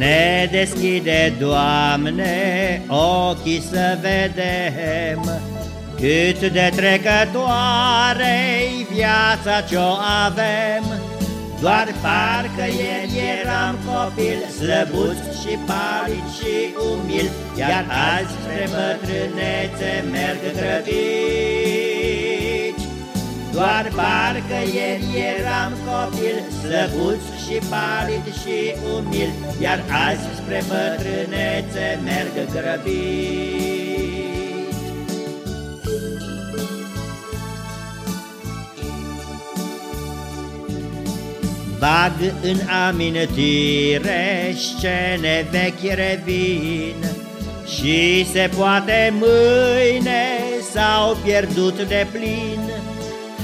Ne deschide, Doamne, ochii să vedem Cât de trecătoare-i viața ce-o avem. Doar parcă ieri eram copil, slăbuț și palid și umil Iar azi spre bătrânețe merg grăbici Doar parcă ieri eram copil, slăbuț și palid și umil Iar azi spre bătrânețe merg grăbici Vag în amintire scene vechi revin Și se poate mâine s-au pierdut de plin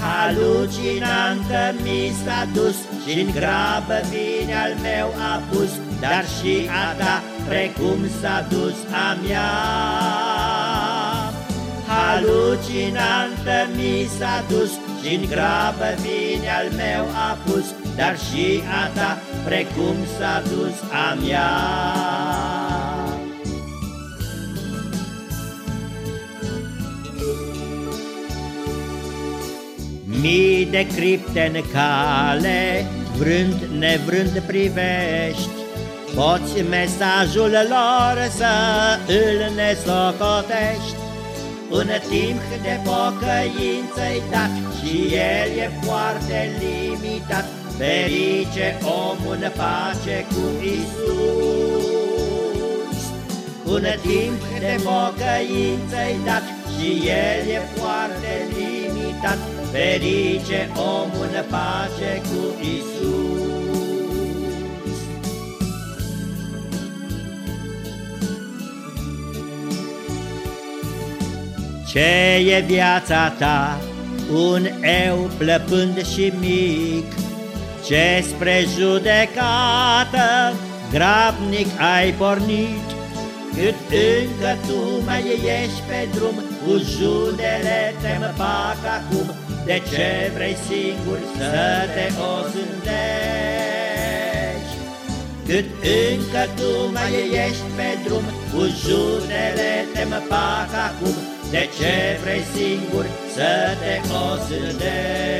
Halucinantă mi s-a dus și în grabă vine al meu apus Dar și a ta precum s-a dus a mea Halucinantă mi s-a dus și în grabă vine al meu apus dar și a ta, precum s-a dus a mea. Mii de cripte în cale, vrând nevrând privești, Poți mesajul lor să îl nesocotești, Un timp de pocăință-i dat și el e foarte limitat, Ferice omul în pace cu Isus. Un timp de pocăință-i dat și el e foarte limitat, Ferice omul în pace cu Isus. Ce e viața ta? Un eu plăpând și mic, ce spre judecată grabnic ai pornit, Cât încă tu mai ești pe drum, Cu judele te fac acum, De ce vrei singur să te osândești? Cât încă tu mai ești pe drum, Cu judele te fac acum, De ce vrei singur să te osândești?